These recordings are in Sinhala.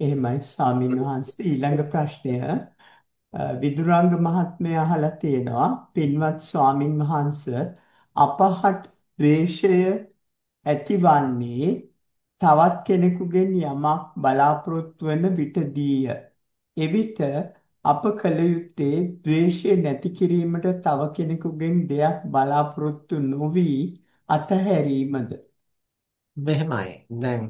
එහෙමයි ස්වාමීන් වහන්සේ ඊළඟ ප්‍රශ්නය විදුරංග මහත්මයා අහලා තියෙනවා පින්වත් ස්වාමින් වහන්සේ අපහට ද්වේෂය ඇතිවන්නේ තවත් කෙනෙකුගෙන් යමක් බලාපොරොත්තු වන විටදීය. එවිට අප කල යුත්තේ ද්වේෂය නැති කිරීමට තව කෙනෙකුගෙන් දෙයක් බලාපොරොත්තු නොවි අතහැරීමද? මෙහෙමයි. දැන්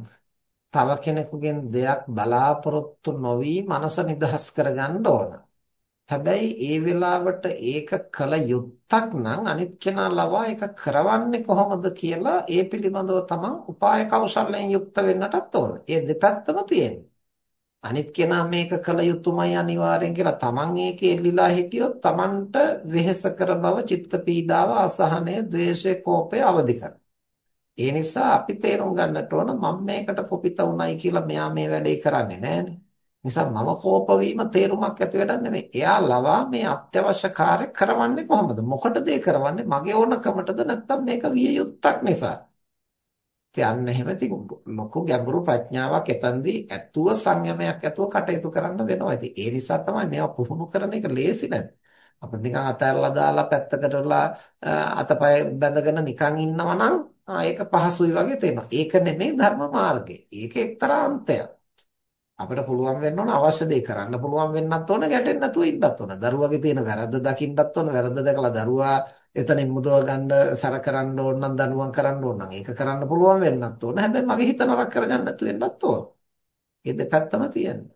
තව කෙනෙකුගෙන් දෙයක් බලාපොරොත්තු නොවි මනස නිදහස් කරගන්න ඕන. හැබැයි ඒ වෙලාවට ඒක කල යුත්තක් නම් අනිත් කෙනා ලවා ඒක කරවන්නේ කොහොමද කියලා ඒ පිළිබඳව තමන් උපාය කෞශල්‍යයෙන් යුක්ත වෙන්නටත් ඕන. ඒ දෙපැත්තම තියෙනවා. අනිත් කෙනා මේක කල යුතුමයි අනිවාර්යෙන් කියලා තමන් ඒකේ එල්ලිලා හිටියොත් තමන්ට වෙහෙස කර බව චිත්ත පීඩාව අසහනය ද්වේෂය කෝපය අවදි කරනවා. ඒ නිසා අපි තේරුම් ගන්නට ඕන මම මේකට කොපිත උණයි කියලා මෙයා මේ වැඩේ කරන්නේ නැහනේ. නිසා මම කෝප වීම තේරුමක් ඇති වැඩක් නෙමෙයි. එයා ලවා මේ අත්‍යවශ්‍ය කාර්ය කරවන්නේ කොහොමද? මොකටද ඒ කරවන්නේ? මගේ ඕනකමටද නැත්නම් මේක විය යුත්තක් නිසා? තියන්න එහෙම ඉතින් ලොකු ගැඹුරු ප්‍රඥාවක් එතනදී ඇතුව සංයමයක් ඇතුව කටයුතු කරන්න වෙනවා. ඉතින් ඒ නිසා තමයි මේවා පුහුණු කරන එක ලේසි නැද්ද? අපිට නිකන් අතහැරලා දාලා පැත්තකටලා අතපය බැඳගෙන නිකන් ඉන්නවා නම් ඒක පහසුයි වගේ තේරෙනවා. ඒක නෙමෙයි ධර්ම මාර්ගය. ඒක එක්තරා අන්තයක්. අපිට පුළුවන් වෙන්න ඕන අවශ්‍ය දේ කරන්න පුළුවන් වෙන්නත් ඕන ගැටෙන්න නැතුව ඉන්නත් ඕන. දරුවගේ තියෙන වැරද්ද දකින්නත් ඕන. වැරද්ද දැකලා දරුවා එතනින් මුදව ගන්න සැර කරන්න ඕන නම් දනුවම් කරන්න ඕන නම් ඒක කරන්න පුළුවන් වෙන්නත් ඕන. හැබැයි මගේ හිත නරක කරගන්න නැතුව වෙන්නත් ඕන. මේ දෙපැත්තම තියෙනවා.